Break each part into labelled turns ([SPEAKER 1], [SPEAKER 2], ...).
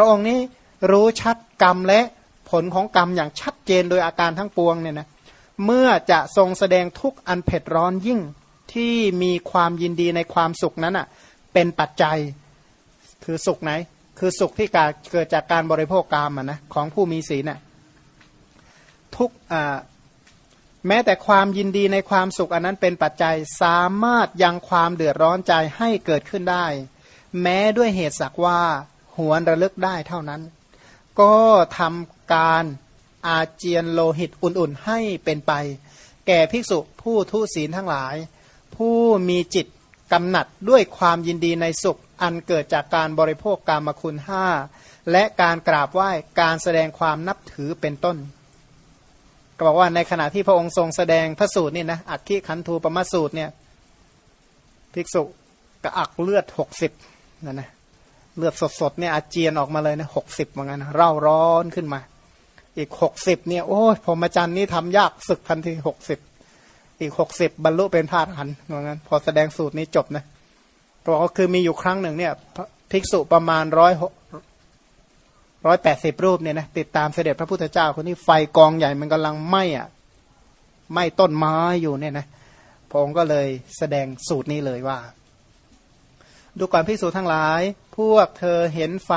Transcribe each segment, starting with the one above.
[SPEAKER 1] ระองค์นี้รู้ชัดกรรมและผลของกรรมอย่างชัดเจนโดยอาการทั้งปวงเนี่ยนะเมื่อจะทรงแสดงทุกอันเผ็ดร้อนยิ่งที่มีความยินดีในความสุขนั้นอะเป็นปัจจัยคือสุขไหน คือสุขที่เกิดจากการบริโภคกรรมนะของผู้มีศีลน่ะทุกแม้แต่ความยินดีในความสุขอันนั้นเป็นปัจจัยสามารถยังความเดือดร้อนใจให้เกิดขึ้นได้ แม้ด้วยเหตุสักว่า หวนระลึกได้เท่านั้น ก็ทำการอาเจียนโลหิตอุ่นๆให้เป็นไป แก่ภิกษุผู้ทุศีลทั้งหลาย ผู้มีจิตกำหนัดด้วยความยินดีในสุขอันเกิดจากการบริโภคกรรมคุณห้าและการกราบไหว้การแสดงความนับถือเป็นต้น ก็บอกว่าในขณะที่พระองค์ทรงแสดงพระสูตรนี่นะอักขิขันธูปมาสูตรเนี่ยภิกษุกระอักเลือดหกสิบนั่นนะ เลือดสดๆเนี่ยอาเจียนออกมาเลยนะหกสิบเหมือนกันเร่าร้อนขึ้นมา อีกหกสิบเนี่ยโอ้ยพรหมจรรย์นี่ทำยากศึกทันทีหกสิบอีกหกสิบบรรลุเป็นพระอรหันต์เหมือนกันพอแสดงสูตรนี้จบนะก็บอกว่าคือมีอยู่ครั้งหนึ่งเนี่ยภิกษุประมาณร้อยร้อยแปดสิบรูปเนี่ยนะติดตามเสด็จพระพุทธเจ้าคนนี้ไฟกองใหญ่มันกำลังไหม้อะไหม้ต้นไม้อยู่เนี่ยนะพระองค์ก็เลยแสดงสูตรนี้เลยว่า ดูก่อนพิสูจนทั้งหลาย พวกเธอเห็นไฟ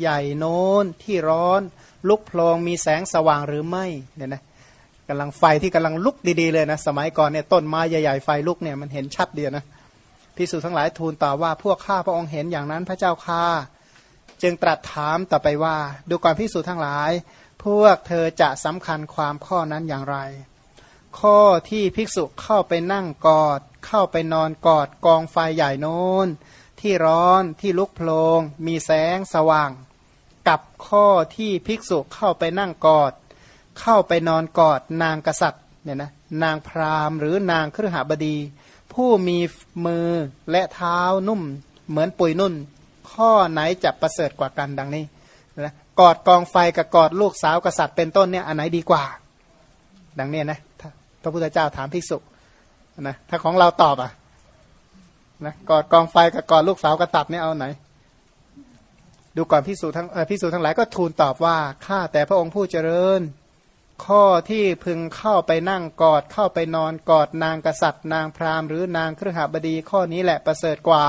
[SPEAKER 1] ใหญ่โน้นที่ร้อน ลุกโพลงมีแสงสว่างหรือไม่เนี่ยนะกำลังไฟที่กำลังลุกดีๆเลยนะ สมัยก่อนเนี่ยต้นไม้ใหญ่ๆไฟลุกเนี่ยมันเห็นชัดเดียวนะพิสูจนทั้งหลายทูลตอบว่าพวกข้าพระองค์เห็นอย่างนั้นพระเจ้าข้าจึงตรัสถามต่อไปว่า ดูก่อนพิสูจน์ทั้งหลาย พวกเธอจะสำคัญความข้อนั้นอย่างไร ข้อที่ภิกษุเข้าไปนั่งกอด เข้าไปนอนกอดกองไฟใหญ่โน้น ที่ร้อนที่ลุกโพลงมีแสงสว่าง กับข้อที่ภิกษุเข้าไปนั่งกอด เข้าไปนอนกอดนางกษัตริย์เนี่ยนะนางพราหมณ์หรือนางครหบดี ผู้มีมือและเท้านุ่ม เหมือนปุยนุ่น ข้อไหนจะประเสริฐกว่ากันดังนี้นะกอดกองไฟกับกอดลูกสาวกษัตริย์เป็นต้นเนี่ยอันไหนดีกว่า ดังนี้นะพระพุทธเจ้าถามภิกษุนะถ้าของเราตอบอะ นะกอดกองไฟกับกอดลูกสาวกษัตริย์เนี่ยเอาไหน ดูก่อนพิสูจทั้งพิสูจทั้งหลายก็ทูลตอบว่าข้าแต่พระองค์ผู้เจริญ ข้อที่พึงเข้าไปนั่งกอดเข้าไปนอนกอดนางกษัตริย์ นางพราหมณ์หรือนางเครือหบดีข้อนี้แหละประเสริฐกว่า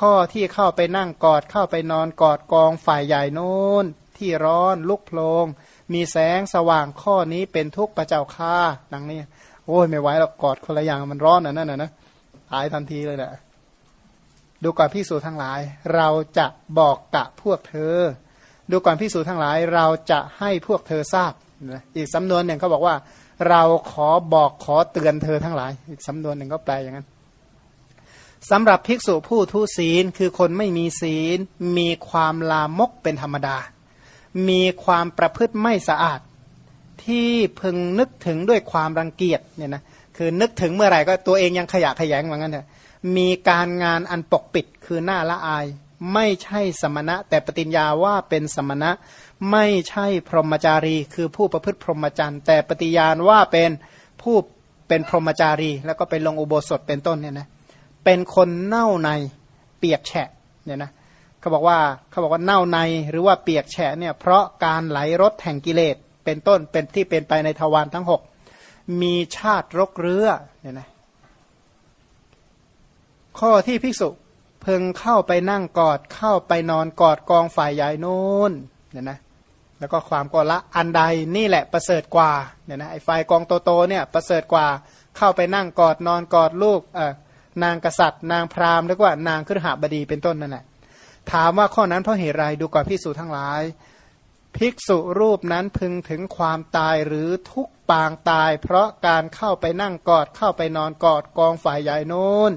[SPEAKER 1] ข้อที่เข้าไปนั่งกอดเข้าไปนอนกอดกองฝ่ายใหญ่โน้น ที่ร้อนลุกโพลงมีแสงสว่างข้อนี้เป็นทุกข์ประเจ้าค่าดังนี้โอ้ยไม่ไหวหรอกกอดคนละอย่างมันร้อนอะนั่นน่ะนะ ตายทันทีเลยแหละดูก่อนพิสูจทั้งหลาย เราจะบอกกะพวกเธอ ดูก่อนพิสูจทั้งหลาย เราจะให้พวกเธอทราบอีกสำนวนหนึ่งเขาบอกว่า เราขอบอกขอเตือนเธอทั้งหลาย อีกสำนวนหนึ่งก็แปลอย่างนั้นสำหรับภิกษุผู้ทุศีลคือคนไม่มีศีล มีความลามกเป็นธรรมดา มีความประพฤติไม่สะอาด ที่พึงนึกถึงด้วยความรังเกียจเนี่ยนะ คือนึกถึงเมื่อไหร่ก็ตัวเองยังขยะขยงเหมือนกันเถอะมีการงานอันปกปิดคือหน้าละอาย ไม่ใช่สมณะ แต่ปฏิญญาว่าเป็นสมณะ ไม่ใช่พรหมจารี คือผู้ประพฤติพรหมจรรย์ แต่ปฏิญาณว่าเป็นผู้เป็นพรหมจารี แล้วก็ไปลงอุโบสถเป็นต้นเนี่ยนะเป็นคนเน่าในเปียกแฉะเนี่ยนะเขาบอกว่าเขาบอกว่าเน่าในหรือว่าเปียกแฉะเนี่ยเพราะการไหลรถแห่งกิเลสเป็นต้นเป็นที่เป็นไปในทวารทั้งหก มีชาติรกเรือเนี่ยนะข้อที่ภิกษุเพึงเข้าไปนั่งกอดเข้าไปนอนกอดกองฝ่ายใหญ่โน้นเนี่ยนะแล้วก็ความกอละอันใดนี่แหละประเสริฐกว่าเนี่ยนะไอ้ฝ่ายกองโตๆเนี่ยประเสริฐกว่าเข้าไปนั่งกอดนอนกอดลูกเออนางกษัตริย์ นางพราหมณ์เรียกว่านางครหบดีเป็นต้นนั่นแหละถามว่าข้อนั้นเพราะเหตุไรดูก่อนภิกษุทั้งหลาย ภิกษุรูปนั้นพึงถึงความตายหรือทุกปางตาย เพราะการเข้าไปนั่งกอดเข้าไปนอนกอดกองฝ่ายใหญ่โน้น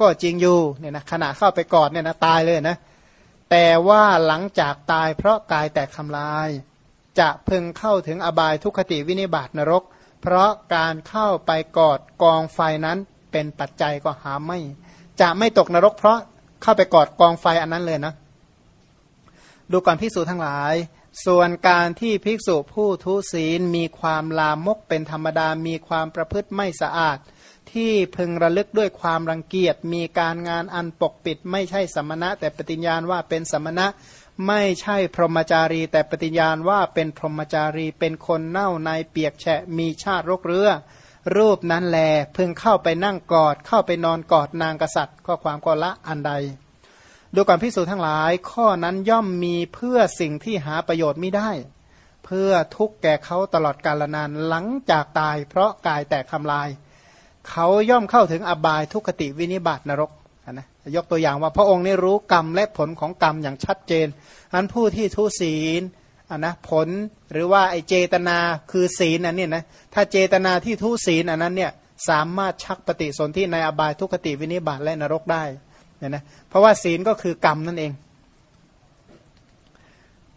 [SPEAKER 1] ก็จริงอยู่เนี่ยนะขณะเข้าไปกอดเนี่ยนะตายเลยนะแต่ว่าหลังจากตายเพราะกายแตกทำลาย จะพึงเข้าถึงอบายทุกขติวินิบาตนรก เพราะการเข้าไปกอดกองไฟนั้นเป็นปัจจัยก็หาไม่ จะไม่ตกนรก เพราะเข้าไปกอดกองไฟอันนั้นเลยนะ ดูก่อนภิกษุทั้งหลาย ส่วนการที่ภิกษุผู้ทุศีลมีความลามกเป็นธรรมดา มีความประพฤติไม่สะอาด ที่พึงระลึกด้วยความรังเกียจ มีการงานอันปกปิด ไม่ใช่สมณะ แต่ปฏิญญาณว่าเป็นสมณะ ไม่ใช่พรหมจารี แต่ปฏิญาณว่าเป็นพรหมจารี เป็นคนเน่าในเปียกแฉะ มีชาติรกเรือ รูปนั้นแลพึงเข้าไปนั่งกอด เข้าไปนอนกอดนางกษัตริย์ ข้อความก็ละอันใด ดูก่อนพิสูจนทั้งหลาย ข้อนั้นย่อมมีเพื่อสิ่งที่หาประโยชน์ไม่ได้ เพื่อทุกแก่เขาตลอดกาลนานหลังจากตาย เพราะกายแตกทำลาย เขาย่อมเข้าถึงอบายทุกขติวินิบาตนรกนะยกตัวอย่างว่าพระองค์นี่รู้กรรมและผลของกรรมอย่างชัดเจนอันผู้ที่ทุศีลอันนะผลหรือว่าไอเจตนาคือศีลอันนี้นะถ้าเจตนาที่ทุศีลอันนั้นเนี่ยสามารถชักปฏิสนธิในอบายทุกขติวินิบาตและนรกได้ เนี่ยนะเพราะว่าศีลก็คือกรรมนั่นเอง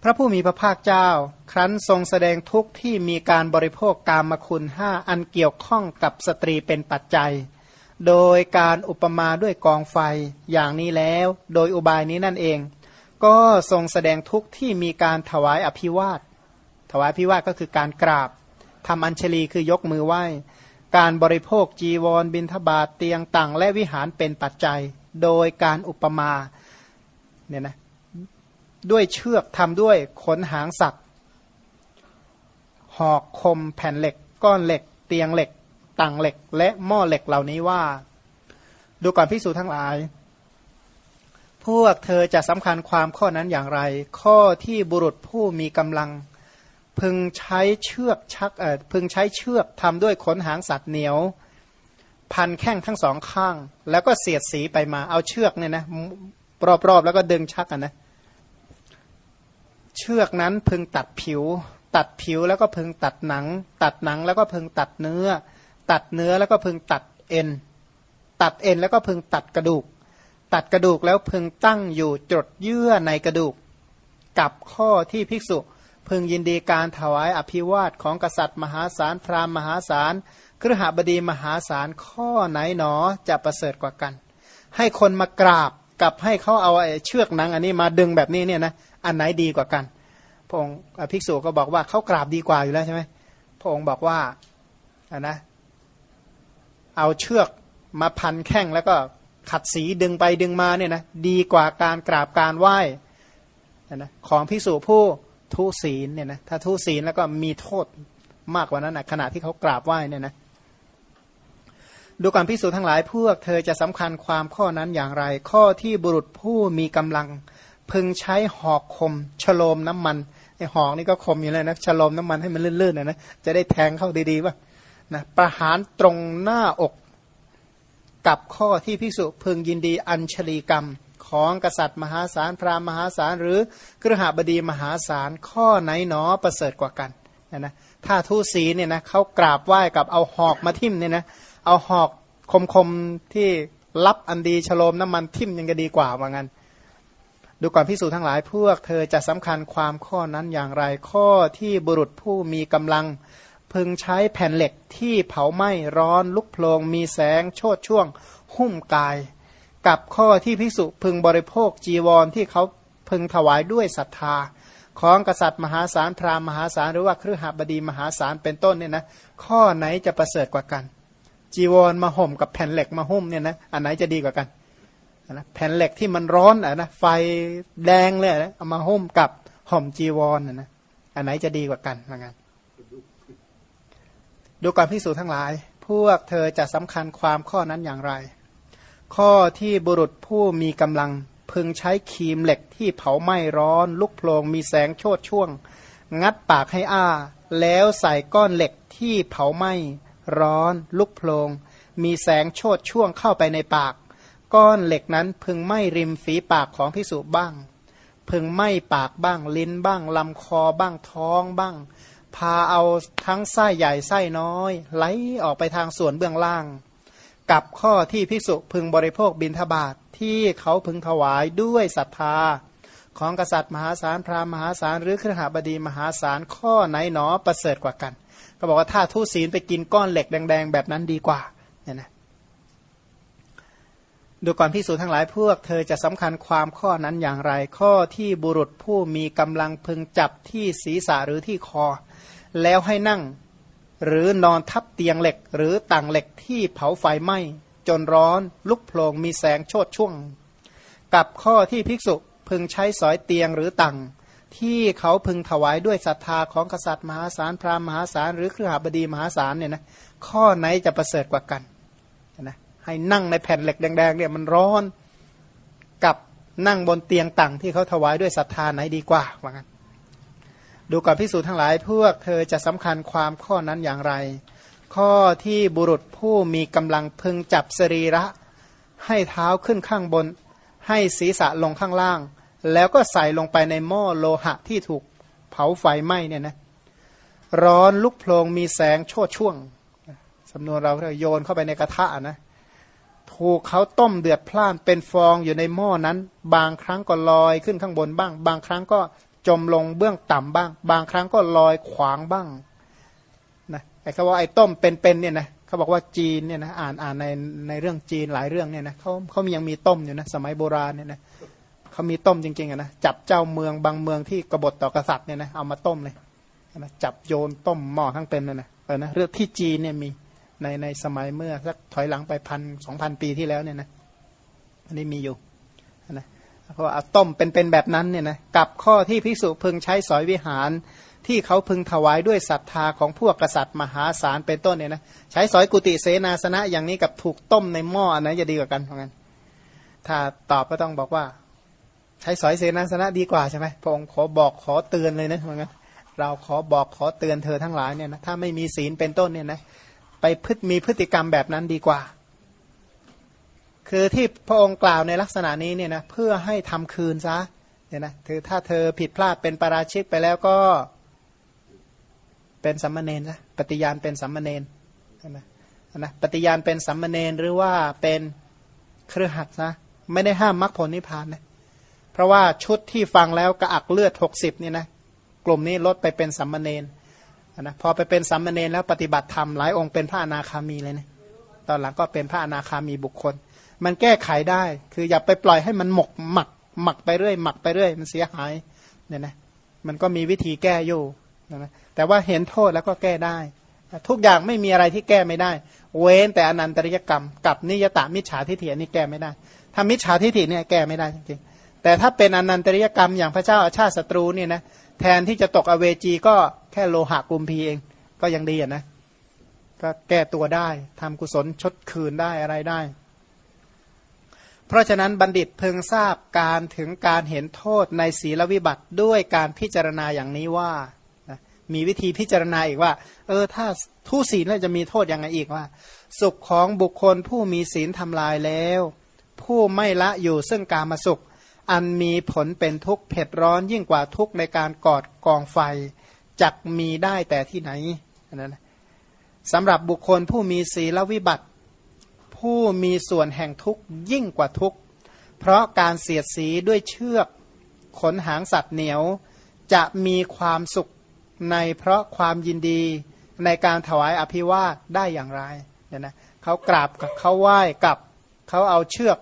[SPEAKER 1] พระผู้มีพระภาคเจ้า ครั้นทรงแสดงทุกข์ที่มีการบริโภคกามคุณห้าอันเกี่ยวข้องกับสตรีเป็นปัจจัย โดยการอุปมาด้วยกองไฟอย่างนี้แล้ว โดยอุบายนี้นั่นเอง ก็ทรงแสดงทุกข์ที่มีการถวายอภิวาทถวายอภิวาทก็คือการกราบทำอัญชลีคือยกมือไหว้ การบริโภคจีวรบินทบาทเตียงต่างและวิหารเป็นปัจจัย โดยการอุปมาเนี่ยนะด้วยเชือกทำด้วยขนหางสัตว์หอกคมแผ่นเหล็ก ก้อนเหล็ก เตียงเหล็กต่างเหล็ก และหม้อเหล็กเหล่านี้ว่า ดูก่อนพิสูจทั้งหลาย พวกเธอจะสำคัญความข้อนั้นอย่างไร ข้อที่บุรุษผู้มีกำลัง พึงใช้เชือกชักเออพึงใช้เชือกทำด้วยขนหางสัตว์เหนียว พันแข้งทั้งสองข้าง แล้วก็เสียดสีไปมาเอาเชือกเนี่ยนะรอบๆแล้วก็ดึงชักกันนะเชือกนั้นพึงตัดผิว ตัดผิวแล้วก็พึงตัดหนัง ตัดหนังแล้วก็พึงตัดเนื้อ ตัดเนื้อแล้วก็พึงตัดเอ็น ตัดเอ็นแล้วก็พึงตัดกระดูก ตัดกระดูกแล้วพึงตั้งอยู่จดเยื่อในกระดูก กับข้อที่ภิกษุ พึงยินดีการถวายอภิวาทของกษัตริย์มหาศาลพราหมณ์มหาศาลครหบดีมหาศาลข้อไหนหนอจะประเสริฐกว่ากัน ให้คนมากราบกับให้เขาเอาเชือกหนังอันนี้มาดึงแบบนี้เนี่ยนะอันไหนดีกว่ากัน พระองค์ภิกษุก็บอกว่าเขากราบดีกว่าอยู่แล้วใช่ไหมพระองค์บอกว่าอันนะ เอาเชือกมาพันแข้งแล้วก็ขัดสีดึงไปดึงมาเนี่ยนะดีกว่าการกราบการไหว้นะของภิกษุผู้ ทุศีลเนี่ยนะถ้าทุศีลแล้วก็มีโทษมากกว่านั้นนะขณะที่เขากราบไหว้เนี่ยนะดูการพิสูจน์ทั้งหลายพวกเธอจะสำคัญความข้อนั้นอย่างไร ข้อที่บุรุษผู้มีกำลัง พึงใช้หอกคมฉโลมน้ำมันไอหอกนี่ก็คมอยู่เลยนะฉโลมน้ำมันให้มันลื่นๆนะนะจะได้แทงเข้าดีๆว่านะประหารตรงหน้าอกกับข้อที่พิสุพึงยินดีอัญชลีกรรม ของกษัตริย์มหาศาลพราหมณ์มหาศาลหรือกรหบดีมหาศาลข้อไหนหนอประเสริฐกว่ากันนะนะถ้าทูศีเนี่ยนะเขากราบไหว้กับเอาหอกมาทิ่มเนี่ยนะเอาหอกคมๆที่รับอันดีฉโลมน้ำมันทิ่มยังจะดีกว่าว่างั้นดูก่อนพิสูจน์ทั้งหลายพวกเธอจะสำคัญความข้อนั้นอย่างไรข้อที่บุรุษผู้มีกำลัง พึงใช้แผ่นเหล็กที่เผาไหม้ร้อนลุกโพลงมีแสงโชดช่วง หุ้มกาย กับข้อที่พิสุพึงบริโภคจีวรที่เขาพึงถวายด้วยศรัทธา ของกษัตริย์มหาศาลพราหมณ์มหาศาลหรือว่าเครือหบดีมหาศาลเป็นต้นเนี่ยนะข้อไหนจะประเสริฐกว่ากัน จีวรมาห่มกับแผ่นเหล็กมาหุ้มเนี่ยนะอันไหนจะดีกว่ากันนะแผ่นเหล็กที่มันร้อนอะนะไฟแดงเลยนะเอามาหุ้มกับห่มจีวรนะนะอันไหนจะดีกว่ากันว่างั้นดูก่อนพิสูจทั้งหลาย พวกเธอจะสำคัญความข้อนั้นอย่างไร ข้อที่บุรุษผู้มีกำลัง พึงใช้ครีมเหล็กที่เผาไหม้ร้อน ลุกโพลงมีแสงโชดช่วง งัดปากให้อ้า แล้วใส่ก้อนเหล็กที่เผาไหม้ร้อน ลุกโพลงมีแสงโชดช่วงเข้าไปในปาก ก้อนเหล็กนั้นพึงไม่ริมฝีปากของพิสุบ้าง พึงไม่ปากบ้าง ลิ้นบ้างลำคอบ้างท้องบ้าง พาเอาทั้งไส้ใหญ่ไส้น้อย ไหลออกไปทางส่วนเบื้องล่าง กับข้อที่พิสุพึงบริโภคบินทบาทที่เขาพึงถวายด้วยศรัทธา ของกษัตริย์มหาศาลพราหมณ์มหาศาลหรือครหบดีมหาศาลข้อไหนหนอประเสริฐกว่ากัน ก็บอกว่าถ้าทุศีลไปกินก้อนเหล็กแดง ๆ แบบนั้นดีกว่าเนี่ยนะดูก่อนพิสูจทั้งหลายพวกเธอจะสำคัญความข้อนั้นอย่างไร ข้อที่บุรุษผู้มีกำลังพึงจับที่ศีรษะหรือที่คอ แล้วให้นั่ง หรือนอนทับเตียงเหล็ก หรือต่างเหล็กที่เผาไฟไหม้ จนร้อนลุกโผลงมีแสงโชดช่วง กับข้อที่ภิกษุพึงใช้สอยเตียงหรือตังที่เขาพึงถวายด้วยศรัทธาของกษัตริย์มหาศาลพราหมณ์มหาศาลหรือเครือหบดีมหาศาลเนี่ยนะข้อไหนจะประเสริฐกว่ากันนะให้นั่งในแผ่นเหล็กแดงๆเนี่ยมันร้อนกับนั่งบนเตียงตังที่เขาถวายด้วยศรัทธาไหนดีกว่าว่างั้น ดูก่อนพิสูจน์ทั้งหลายพวกเธอจะสำคัญความข้อนั้นอย่างไร ข้อที่บุรุษผู้มีกำลังพึงจับสรีระ ให้เท้าขึ้นข้างบน ให้ศีรษะลงข้างล่าง แล้วก็ใส่ลงไปในหม้อโลหะที่ถูกเผาไฟไหม้เนี่ยนะร้อนลุกโพลงมีแสงโชดช่วงสำนวนเราเรียกโยนเข้าไปในกระทะนะถูกเขาต้มเดือดพล่านเป็นฟองอยู่ในหม้อนั้น บางครั้งก็ลอยขึ้นข้างบนบ้าง บางครั้งก็ จมลงเบื้องต่ำบ้าง บางครั้งก็ลอยขวางบ้างนะไอ้เขาว่าไอ้ต้มเป็นๆเนี่ยนะเขาบอกว่าจีนเนี่ยนะอ่านอ่านในในเรื่องจีนหลายเรื่องเนี่ยนะเขาเขามียังมีต้มอยู่นะสมัยโบราณเนี่ยนะเขามีต้มจริงๆนะจับเจ้าเมืองบางเมืองที่กบฏต่อกษัตริย์เนี่ยนะเอามาต้มเลยนะจับโยนต้มหม้อทั้งเป็นเลยนะเออนะเรื่องที่จีนเนี่ยมีในในสมัยเมื่อสักถอยหลังไปพันสองพันปีที่แล้วเนี่ยนะอันนี้มีอยู่ เพราะว่าเอาต้มเป็นๆแบบนั้นเนี่ยนะกับข้อที่ภิกษุพึงใช้สอยวิหารที่เขาพึงถวายด้วยศรัทธาของพวกกษัตริย์มหาศาลเป็นต้นเนี่ยนะใช้สอยกุฏิเสนาสนะอย่างนี้กับถูกต้มในหม้ออันไหนจะดีกว่ากันเพราะงั้นถ้าตอบก็ต้องบอกว่า ใช้สอยเสนาสนะดีกว่าใช่ไหมพระองค์ขอบอกขอเตือนเลยนะเพราะงั้นเราขอบอกขอเตือนเธอทั้งหลายเนี่ยนะถ้าไม่มีศีลเป็นต้นเนี่ยนะไปพฤติมีพฤติกรรมแบบนั้นดีกว่า คือที่พระองค์กล่าวในลักษณะนี้เนี่ยนะเพื่อให้ทำคืนซะเนี่ยนะคือถ้าเธอผิดพลาดเป็นปราชิกไปแล้วก็เป็นสัมมาเนนะปฏิญาณเป็นสัมมาเนนนะนะปฏิญาณเป็นสัมมาเนนหรือว่าเป็นเครือขัดซะไม่ได้ห้ามมรรคผลนิพพานนะเพราะว่าชุดที่ฟังแล้วกระอักเลือดหกสิบเนี่ยนะกลุ่มนี้ลดไปเป็นสัมมาเนนนะพอไปเป็นสัมมาเนนแล้วปฏิบัติธรรมหลายองค์เป็นพระอนาคามีเลยนะตอนหลังก็เป็นพระอนาคามีบุคคล มันแก้ไขได้ คืออย่าไปปล่อยให้มันหมกหมัก หมักไปเรื่อยหมักไปเรื่อย มันเสียหายเนี่ยนะมันก็มีวิธีแก้อยู่นะแต่ว่าเห็นโทษแล้วก็แก้ได้ ทุกอย่างไม่มีอะไรที่แก้ไม่ได้ เว้นแต่อนันตริยกรรม กับนิยตามิจฉาทิฏฐินี่แก้ไม่ได้ถ้ามิจฉาทิฏฐิเนี่ยแก้ไม่ได้จริงๆแต่ถ้าเป็นอนันตริยกรรมอย่างพระเจ้าอาชาติศัตรูเนี่ยนะแทนที่จะตกอเวจีก็แค่โลหะกุมพีเอง ก็ยังดีอะนะก็แก้ตัวได้ทำกุศลชดคืนได้อะไรได้ เพราะฉะนั้นบัณฑิตเพึงทราบการถึงการเห็นโทษในศีลวิบัติด้วยการพิจารณาอย่างนี้ว่า มีวิธีพิจารณาอีกว่า เออถ้าทุศีลแล้วจะมีโทษยังไงอีกว่า สุขของบุคคลผู้มีศีลทำลายแล้ว ผู้ไม่ละอยู่ซึ่งการมาสุข อันมีผลเป็นทุกข์เผ็ดร้อนยิ่งกว่าทุกข์ในการกอดกองไฟจักมีได้แต่ที่ไหนนั้นสำหรับบุคคลผู้มีศีลวิบัติ ผู้มีส่วนแห่งทุกข์ยิ่งกว่าทุกข์ เพราะการเสียดสีด้วยเชือกขนหางสัตว์เหนียว จะมีความสุขในเพราะความยินดีในการถวายอภิวาทได้อย่างไรเนี่ยนะเขากราบกับเขาไหว้กับเขาเอาเชือก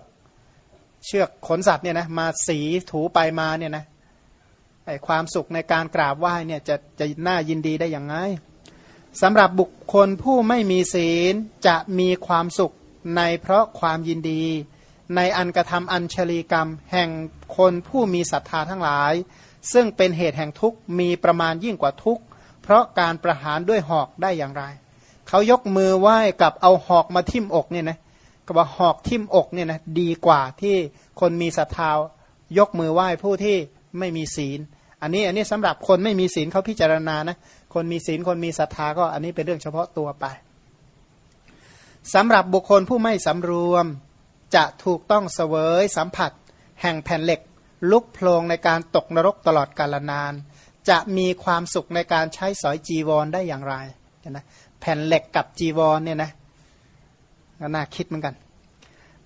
[SPEAKER 1] เชือกขนสัตว์เนี่ยนะมาสีถูไปมาเนี่ยนะไอความสุขในการกราบไหว้เนี่ยจะจะน่ายินดีได้อย่างไงสำหรับบุคคลผู้ไม่มีศีลจะมีความสุข ในเพราะความยินดี ในอันกระทำอัญชลีกรรม แห่งคนผู้มีศรัทธาทั้งหลาย ซึ่งเป็นเหตุแห่งทุกข์มีประมาณยิ่งกว่าทุกข์เพราะการประหารด้วยหอกได้อย่างไร เขายกมือไหว้กับเอาหอกมาทิ่มอกเนี่ยนะก็บอกหอกทิ่มอกเนี่ยนะดีกว่าที่คนมีศรัทธายกมือไหว้ผู้ที่ไม่มีศีล อันนี้อันนี้สำหรับคนไม่มีศีลเขาพิจารณานะคนมีศีลคนมีศรัทธาก็อันนี้เป็นเรื่องเฉพาะตัวไป สำหรับบุคคลผู้ไม่สำรวม จะถูกต้องเสวยสัมผัส แห่งแผ่นเหล็ก ลุกโพลงในการตกนรกตลอดกาลนาน จะมีความสุขในการใช้สอยจีวรได้อย่างไรนะแผ่นเหล็กกับจีวรเนี่ยนะน่าคิดเหมือนกัน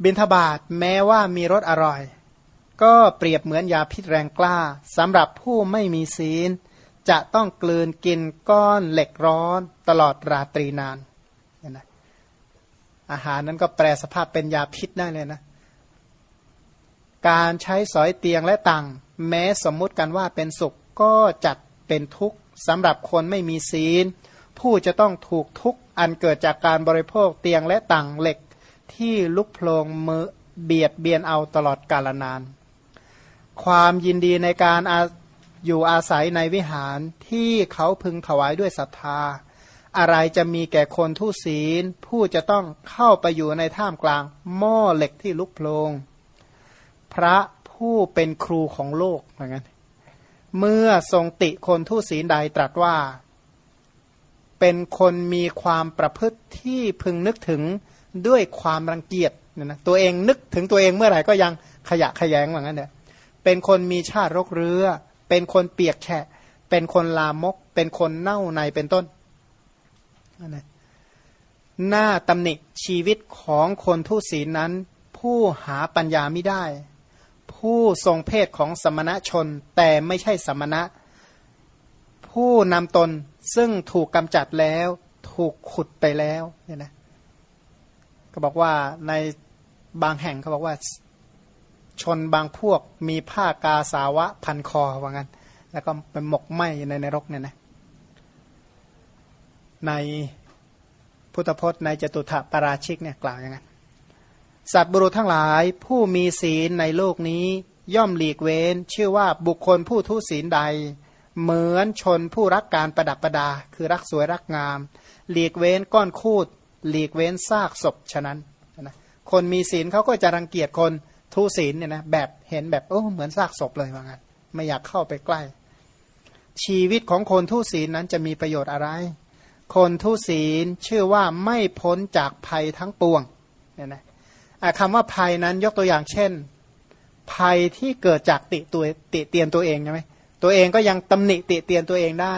[SPEAKER 1] บินทบาทแม้ว่ามีรสอร่อย ก็เปรียบเหมือนยาพิษแรงกล้าสำหรับผู้ไม่มีศีล จะต้องกลืนกินก้อนเหล็กร้อนตลอดราตรีนานนะ อาหารนั้นก็แปลสภาพเป็นยาพิษได้เลยนะ การใช้สอยเตียงและตังแม้สมมุติกันว่าเป็นสุขก็จัดเป็นทุกข์สำหรับคนไม่มีศีล ผู้จะต้องถูกทุกข์อันเกิดจากการบริโภคเตียงและต่างเหล็กที่ลุกโพลงมือเบียดเบียนเอาตลอดกาลนาน ความยินดีในการอยู่อาศัยในวิหารที่เขาพึงถวายด้วยศรัทธา อะไรจะมีแก่คนทุศีล ผู้จะต้องเข้าไปอยู่ในท่ามกลาง หม้อเหล็กที่ลุกโพลงพระผู้เป็นครูของโลกเหมือนกันเมื่อทรงติคนทุศีลใดตรัสว่า เป็นคนมีความประพฤติที่พึงนึกถึงด้วยความรังเกียจเนี่ยนะตัวเองนึกถึงตัวเองเมื่อไหร่ก็ยังขยะขยงเหมือนกันเนี่ยเป็นคนมีชาติรกเรือ เป็นคนเปียกแฉะ เป็นคนลามก เป็นคนเน่าในเป็นต้น หน้าตำหนิชีวิตของคนทุศีลนั้น ผู้หาปัญญาไม่ได้ ผู้ทรงเพศของสมณะชน แต่ไม่ใช่สมณะ ผู้นำตนซึ่งถูกกำจัดแล้ว ถูกขุดไปแล้วเนี่ยนะก็บอกว่าในบางแห่งเขาบอกว่าชนบางพวกมีผ้ากาสาวะพันคอว่างั้น แล้วก็เป็นหมกไหมในนรกเนี่ยนะ ในพุทธพจน์ในจตุถปราชิกเนี่ยกล่าวอย่างนั้นสัตว์บุรุษทั้งหลายผู้มีศีลในโลกนี้ย่อมหลีกเว้น ชื่อว่าบุคคลผู้ทุศีลใด เหมือนชนผู้รักการประดับประดา คือรักสวยรักงาม หลีกเว้นก้อนคูด หลีกเว้นซากศพฉะนั้นนะคนมีศีลเขาก็จะรังเกียจคนทุศีลเนี่ยนะแบบเห็นแบบโอ้เหมือนซากศพเลยว่างั้นไม่อยากเข้าไปใกล้ ชีวิตของคนทุศีลนั้นจะมีประโยชน์อะไร คนทุศีลชื่อว่าไม่พ้นจากภัยทั้งปวงเนี่ยนะคำว่าภัยนั้นยกตัวอย่างเช่น ภัยที่เกิดจากติตัวติเตียนตัวเองใช่ไหมตัวเองก็ยังตำหนิติเตียนตัวเองได้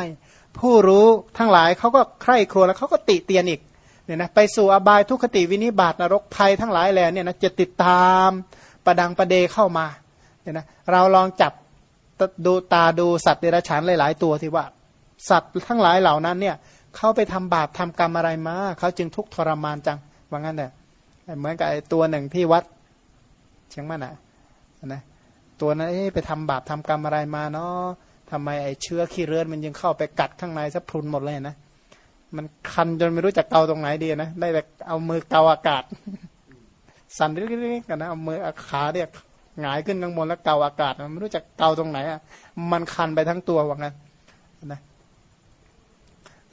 [SPEAKER 1] ผู้รู้ทั้งหลายเขาก็ใคร่ครวญแล้วเขาก็ติเตียนอีกเนี่ยนะไปสู่อบายทุกขติวินิบาตนรกภัยทั้งหลายแหล่เนี่ยนะจะติดตามประดังประเดเข้ามาเนี่ยนะเราลองจับดูตาดูสัตว์เดรัจฉานหลาย ๆ ตัวที่ว่า สัตว์ทั้งหลายเหล่านั้นเนี่ย เขาไปทำบาปทำกรรมอะไรมาเขาจึงทุกข์ทรมานจังว่างั้นเนี่ยเหมือนกับไอ้ตัวหนึ่งที่วัด เชียงมันอะนะตัวนั้นไปทำบาปทำกรรมอะไรมาเนาะทำไมไอ้เชื้อขี้เรื้อนมันยังเข้าไปกัดข้างในซะพรุนหมดเลยนะมันคันจนไม่รู้จะเกาตรงไหนดีนะได้แต่เอามือเกาอากาศ สั่นเล็กๆกันนะเอามือขาเนี่ยหงายขึ้นข้างบนแล้วเกาอากาศ มันไม่รู้จะเกาตรงไหนอะมันคันไปทั้งตัวว่างั้น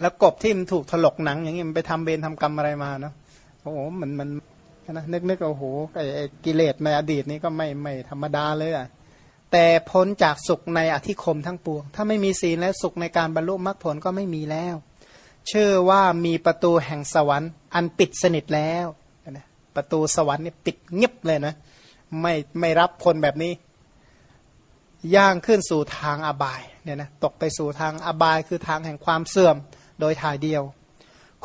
[SPEAKER 1] แล้วกบที่มันถูกถลกหนัง อย่างนี้มันไปทำเบนทำกรรมอะไรมาเนาะโอ้โหมันมันนะนึกนึกโอ้โหไอ้กิเลสในอดีตนี้ก็ไม่ไม่ธรรมดาเลยอะแต่พ้นจากสุขในอธิคมทั้งปวง ถ้าไม่มีศีลและสุขในการบรรลุมรรคผลก็ไม่มีแล้ว เชื่อว่ามีประตูแห่งสวรรค์ อันปิดสนิทแล้วนะประตูสวรรค์นี่ปิดเงียบเลยนะไม่ไม่รับคนแบบนี้ ย่างขึ้นสู่ทางอบายเนี่ยนะตกไปสู่ทางอบายคือทางแห่งความเสื่อม โดยถ่ายเดียว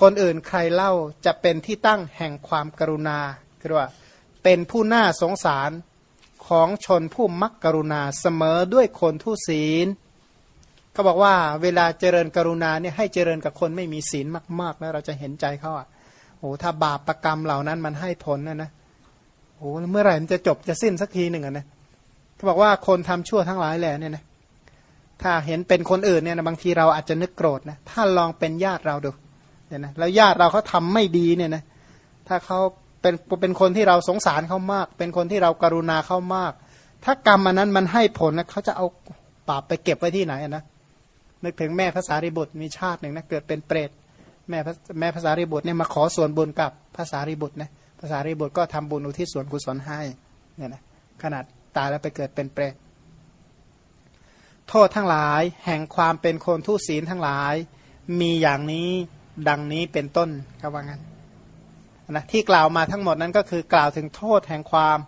[SPEAKER 1] คนอื่นใครเล่าจะเป็นที่ตั้งแห่งความกรุณาคือว่าเป็นผู้น่าสงสารของชนผู้มักกรุณาเสมอด้วยคนทุศีลเขาบอกว่าเวลาเจริญกรุณาเนี่ยให้เจริญกับคนไม่มีศีลมากๆแล้วเราจะเห็นใจเขาอะโอ้ถ้าบาปประกรรมเหล่านั้นมันให้ผลนะนะโอ้เมื่อไหร่มันจะจบจะสิ้นสักทีหนึ่งอะนะเขาบอกว่าคนทำชั่วทั้งหลายแหละเนี่ยนะ ถ้าเห็นเป็นคนอื่นเนี่ยนะบางทีเราอาจจะนึกโกรธนะถ้าลองเป็นญาติเราดูเนี่ยนะแล้วญาติเราเขาทาไม่ดีเนี่ยนะถ้าเขาเป็นเป็นคนที่เราสงสารเขามาก เป็นคนที่เรากรุณาเขามาก ถ้ากรรมอันนั้นมันให้ผลนะเขาจะเอาบาปไปเก็บไว้ที่ไหนนะนึกถึงแม่ภาษาริบุตรมีชาติหนึ่งนะเกิดเป็นเปรตแม่แม่ภาษาริบุตรเนี่ยมาขอส่วนบุญกับภาษาริบุตรนะภาษาริบุตรก็ทำบุญอุทิศส่วนกุศลให้เนี่ยนะขนาดตายแล้วไปเกิดเป็นเปรต โทษทั้งหลาย แห่งความเป็นคนทุศีลทั้งหลาย มีอย่างนี้ดังนี้เป็นต้นก็ว่างั้นนะที่กล่าวมาทั้งหมดนั้นก็คือกล่าวถึงโทษแห่งความ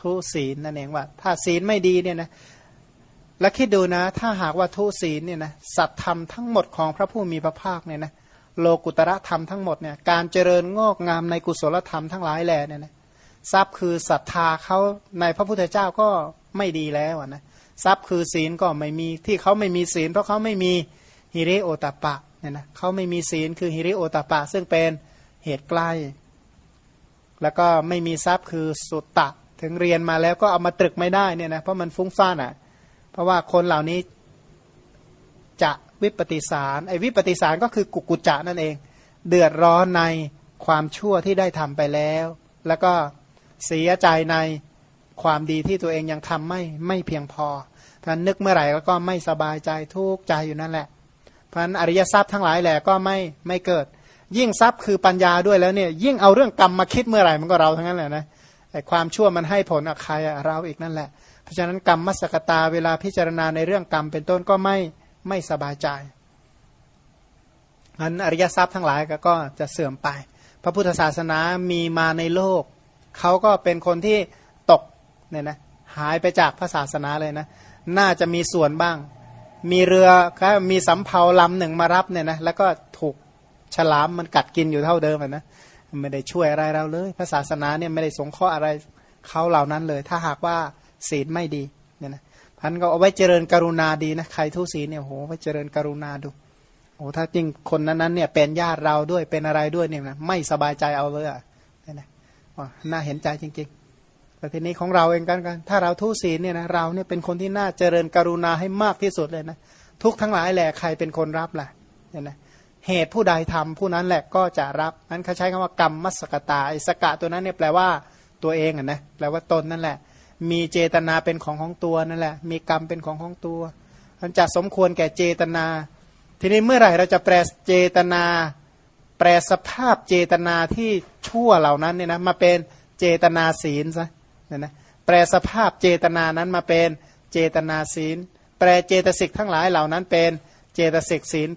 [SPEAKER 1] ทุศีลนั่นเองว่า ถ้าศีลไม่ดีเนี่ยนะแล้วคิดดูนะ ถ้าหากว่าทุศีลเนี่ยนะสัตธรรมทั้งหมดของพระผู้มีพระภาคเนี่ยนะโลกุตระธรรมทั้งหมดเนี่ยการเจริญงอกงามในกุศลธรรมทั้งหลายแหล่เนี่ยนะทรัพย์คือศรัทธาเขาในพระพุทธเจ้าก็ไม่ดีแล้วนะ ทรัพย์คือศีลก็ไม่มีที่เขาไม่มีศีล เพราะเขาไม่มีฮิริโอตปะเนี่ยนะเขาไม่มีศีลคือฮิริโอตปะ ซึ่งเป็นเหตุใกล้ แล้วก็ไม่มีทรัพย์คือสุตตะ ถึงเรียนมาแล้วก็เอามาตรึกไม่ได้เนี่ยนะเพราะมันฟุ้งซ่านอะ เพราะว่าคนเหล่านี้จะวิปฏิสารไอ้วิปฏิสารก็คือกุกุจจะนั่นเอง เดือดร้อนในความชั่วที่ได้ทำไปแล้ว แล้วก็เสียใจใน ความดีที่ตัวเองยังทำไม่ไม่เพียงพอท่านนึกเมื่อไหร่ก็ไม่สบายใจทุกข์ใจอยู่นั่นแหละ เพราะฉะนั้นอริยทรัพย์ทั้งหลายแหละก็ไม่ไม่เกิด ยิ่งทรัพย์คือปัญญาด้วยแล้วเนี่ยยิ่งเอาเรื่องกรรมมาคิดเมื่อไหร่มันก็เราทั้งนั้นแหละนะไอ้ความชั่วมันให้ผลอะใครอะเราอีกนั่นแหละ เพราะฉะนั้นกรรมมัสกตาเวลาพิจารณาในเรื่องกรรมเป็นต้นก็ไม่ไม่สบายใจนั้นอริยทรัพย์ทั้งหลายก็จะเสื่อมไป พระพุทธศาสนามีมาในโลกเขาก็เป็นคนที่ เนี่ยนะหายไปจากพระศาสนาเลยนะน่าจะมีส่วนบ้าง มีเรือก็มีสำเภาลำหนึ่งมารับเนี่ยนะแล้วก็ถูกฉลามมันกัดกินอยู่เท่าเดิมนะไม่ได้ช่วยอะไรเราเลย พระศาสนาเนี่ยไม่ได้สงเคราะห์อะไรเขาเหล่านั้นเลย ถ้าหากว่าศีลไม่ดีเนี่ยนะพันก็เอาไว้เจริญกรุณาดีนะใครทุศีลเนี่ยโหไว้เจริญกรุณาดูโอ้ถ้าจริงคนนั้นนั้นเนี่ยเป็นญาติเราด้วยเป็นอะไรด้วยเนี่ยนะไม่สบายใจเอาเลยอะนี่นะน่าเห็นใจจริง ๆ แต่ทีนี้ของเราเองกันกัน ถ้าเราทุศีลเนี่ยนะเราเนี่ยเป็นคนที่น่าเจริญกรุณาให้มากที่สุดเลยนะทุกทั้งหลายแหละใครเป็นคนรับล่ะเนี่ยนะเหตุผู้ใดทำผู้นั้นแหละก็จะรับนั้นเขาใช้คำว่ากรรมมัสกตาไอสกะตัวนั้นเนี่ยแปลว่าตัวเองอะนะแปลว่าตนนั่นแหละ มีเจตนาเป็นของของตัวนั่นแหละ มีกรรมเป็นของของตัวมันจะสมควรแก่เจตนา ทีนี้เมื่อไหร่เราจะแปลเจตนา แปลสภาพเจตนาที่ชั่วเหล่านั้นเนี่ยนะมาเป็นเจตนาศีลซะ เนี่ยนะแปลสภาพเจตนานั้นมาเป็นเจตนาศีล แปลเจตสิกทั้งหลายเหล่านั้นเป็นเจตสิกศีล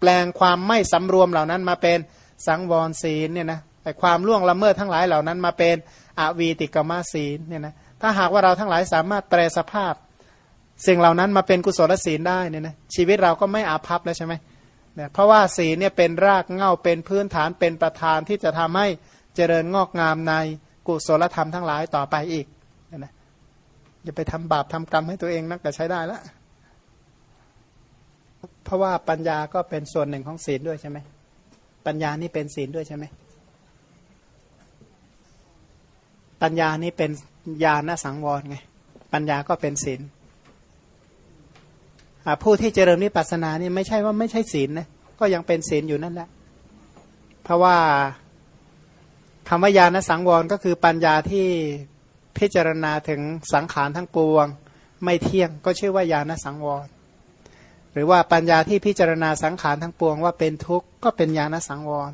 [SPEAKER 1] แปลงความไม่สำรวมเหล่านั้นมาเป็นสังวรศีลเนี่ยนะแต่ความล่วงละเมิดทั้งหลายเหล่านั้นมาเป็นอวีติกมาศีลเนี่ยนะถ้าหากว่าเราทั้งหลายสามารถแปลสภาพ สิ่งเหล่านั้นมาเป็นกุศลศีลได้เนี่ยนะชีวิตเราก็ไม่อาภัพแล้วใช่ไหมเนี่ยเพราะว่าศีลเนี่ยเป็นรากเง่าเป็นพื้นฐานเป็นประธานที่จะทำให้เจริญงอกงามใน กุศลธรรมทั้งหลายต่อไปอีกนะอย่าไปทำบาปทำกรรมให้ตัวเองนักแต่ใช้ได้แล้วเพราะว่าปัญญาก็เป็นส่วนหนึ่งของศีลด้วยใช่ไหมปัญญานี่เป็นศีลด้วยใช่ไหมปัญญานี่เป็นญาณสังวรไงปัญญาก็เป็นศีลผู้ที่เจริญวิปัสสนานี่ไม่ใช่ว่าไม่ใช่ศีลนะก็ยังเป็นศีลอยู่นั่นแหละเพราะว่า คำว่าญาณสังวรก็คือปัญญาที่พิจารณาถึงสังขารทั้งปวง ไม่เที่ยงก็ชื่อว่าญาณสังวร หรือว่าปัญญาที่พิจารณาสังขารทั้งปวง ว่าเป็นทุกข์ก็เป็นญาณสังวร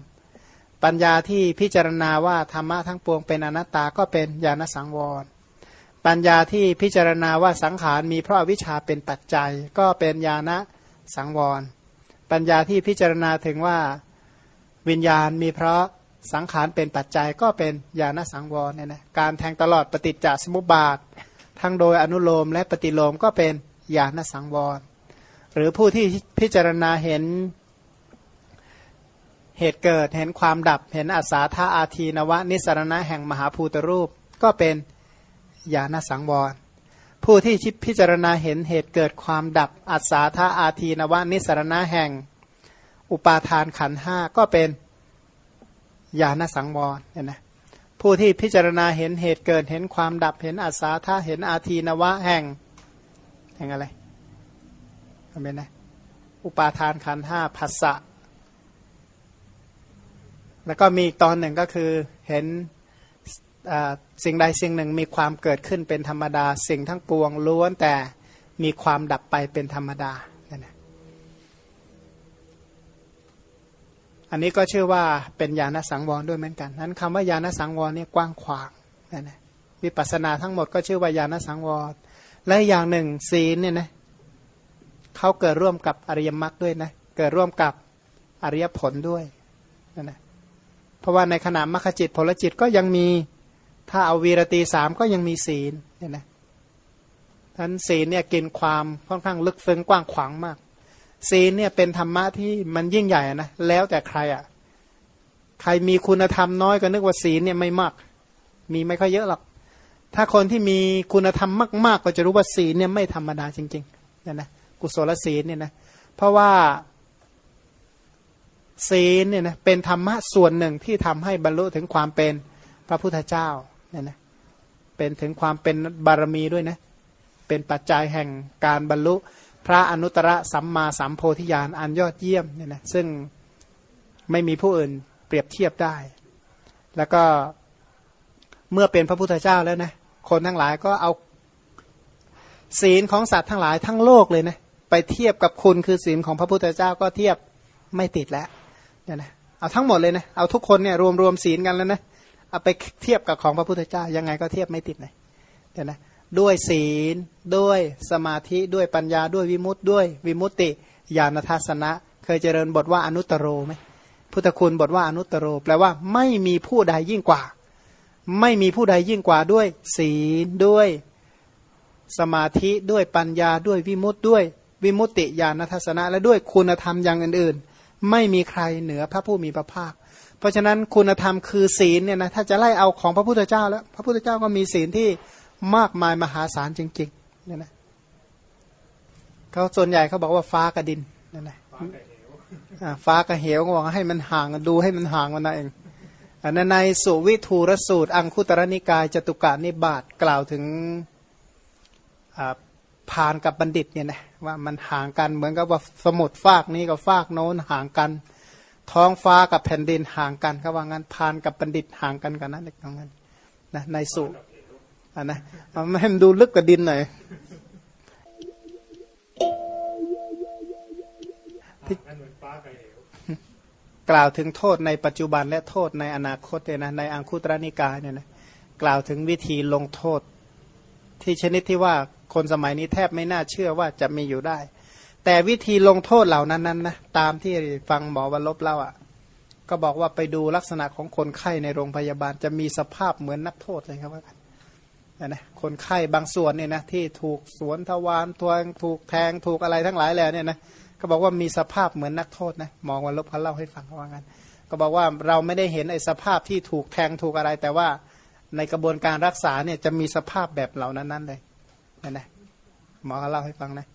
[SPEAKER 1] ปัญญาที่พิจารณาว่าธรรมะทั้งปวง เป็นอนัตตาก็เป็นญาณสังวร ปัญญาที่พิจารณาว่าสังขารมีเพราะอวิชชาเป็นปัจจัย ก็เป็นญาณสังวร ปัญญาที่พิจารณาถึงว่าวิญญาณมีเพราะ สังขารเป็นปัจจัยก็เป็นญาณสังวรเนี่ยนะการแทงตลอดปฏิจจสมุปบาท ทั้งโดยอนุโลมและปฏิโลมก็เป็นญาณสังวร หรือผู้ที่พิจารณาเห็นเหตุเกิดเห็นความดับเห็นอาสาธาอาทีนวะ นิสรณะแห่งมหาภูตรูป ก็เป็นญาณสังวร ผู้ที่ชิดพิจารณาเห็นเหตุเกิดความดับอัศาธาอาทีนวานิสรณะแห่ง อุปาทานขันห้าก็เป็น ญาณสังวรเห็นไหมผู้ที่พิจารณาเห็นเหตุเกิดเห็นความดับเห็นอัศาธาเห็นอาทีนวะแห่งแห่งอะไรทำเป็นไงอุปาทานขันห้าภาษะแล้วก็มีตอนหนึ่งก็คือเห็นสิ่งใดสิ่งหนึ่งมีความเกิดขึ้นเป็นธรรมดา สิ่งทั้งปวงล้วนแต่มีความดับไปเป็นธรรมดา อันนี้ก็ชื่อว่าเป็นญาณสังวรด้วยเหมือนกัน นั้นคำว่าญาณสังวรเนี่ยกว้างขวางนะนะวิปัสสนาทั้งหมดก็ชื่อว่าญาณสังวร และอย่างหนึ่งศีลเนี่ยนะเขาเกิดร่วมกับอริยมรรคด้วยนะ เกิดร่วมกับอริยผลด้วยนะนะเพราะว่าในขณะมรรคจิตผลจิตก็ยังมีถ้าเอาวีรตีสามก็ยังมีศีลเนี่ยนะท่านศีลเนี่ยกินความค่อนข้างลึกซึ้งกว้างขวางมาก ศีลเนี่ยเป็นธรรมะที่มันยิ่งใหญ่นะแล้วแต่ใครอะ่ะใครมีคุณธรรมน้อยก็นึกว่าศีลเนี่ยไม่มาก มีไม่ค่อยเยอะหรอกถ้าคนที่มีคุณธรรมมาก ๆ ก็จะรู้ว่าศีลเนี่ยไม่ธรรมดาจริงๆเนี่ยนะกุศลศีลเนี่ยนะเพราะว่าศีลเนี่ยนะเป็นธรรมะส่วนหนึ่งที่ทำให้บรรลุถึงความเป็นพระพุทธเจ้าเนี่ยนะเป็นถึงความเป็นบารมีด้วยนะเป็นปัจจัยแห่งการบรรลุ พระอนุตตรสัมมาสัมโพธิญาณอันยอดเยี่ยมเนี่ยนะซึ่งไม่มีผู้อื่นเปรียบเทียบได้ แล้วก็เมื่อเป็นพระพุทธเจ้าแล้วนะคนทั้งหลายก็เอาศีลของสัตว์ทั้งหลายทั้งโลกเลยนะไปเทียบกับคุณคือศีลของพระพุทธเจ้าก็เทียบไม่ติดแล้วเนี่ยนะเอาทั้งหมดเลยนะเอาทุกคนเนี่ยรวมรวมศีลกันแล้วนะเอาไปเทียบกับของพระพุทธเจ้ายังไงก็เทียบไม่ติดเลยเดี๋ยวนะ ด้วยศีล ด้วยสมาธิด้วยปัญญาด้วยวิมุตติด้วยวิมุตติญาณทัศนะ เคยเจริญบทว่าอนุตตรโรไหมพุทธคุณบทว่าอนุตตรโร แปลว่าไม่มีผู้ใดยิ่งกว่า ไม่มีผู้ใดยิ่งกว่าด้วย ศีลด้วยสมาธิด้วยปัญญาด้วยวิมุตติด้วยวิมุตติญาณทัศนะ และด้วยคุณธรรมอย่างอื่นๆ ไม่มีใครเหนือพระผู้มีพระภาค เพราะฉะนั้นคุณธรรมคือศีลเนี่ยนะถ้าจะไล่เอาของพระพุทธเจ้าแล้ว พระพุทธเจ้าก็มีศีลที่ มากมายมหาศาลจริงๆเนี่ยนะเขาส่วนใหญ่เขาบอกว่าฟ้ากับดินเนี่ยนะฟ้ากับเหวก็บอกให้มันห่างดูให้มันห่างมันนั่นเองอันนั้นในสุวิทูรสูตร อังคุตรนิกายจตุกานิบาตกล่าวถึงพานกับบัณฑิตเนี่ยนะว่ามันห่างกันเหมือนกับว่าสมุดฟากนี้กับฟากโน้นห่างกัน ท้องฟ้ากับแผ่นดินห่างกันเขาว่างั้นพานกับบัณฑิตห่างกันกันนั้นเด็กงั้นนะในสุ อ่านะไม่ให้มันดูลึกกว่าดินหน่อยกล่าวถึงโทษในปัจจุบันและโทษในอนาคตเนี่ยนะในอังคุตรนิกายเนี่ยนะกล่าวถึงวิธีลงโทษ ที่ชนิดที่ว่าคนสมัยนี้แทบไม่น่าเชื่อว่าจะมีอยู่ได้ แต่วิธีลงโทษเหล่านั้นนั้นนะตามที่ฟังหมอวันลบเล่าอะ ก็บอกว่าไปดูลักษณะของคนไข้ในโรงพยาบาลจะมีสภาพเหมือนนักโทษเลยครับว่า นะนะคนไข้บางส่วนเนี่ยนะที่ถูกสวนทวารทวงถูกแทงถูกอะไรทั้งหลายแล้วเนี่ยนะก็บอกว่ามีสภาพเหมือนนักโทษนะมองวันลบเขาเล่าให้ฟังว่างั้น ก็บอกว่าเราไม่ได้เห็นไอ้สภาพที่ถูกแทงถูกอะไร แต่ว่าในกระบวนการรักษาเนี่ยจะมีสภาพแบบเหล่านั้นนั่นเลยนะนะหมอเขาเล่าให้ฟังนะ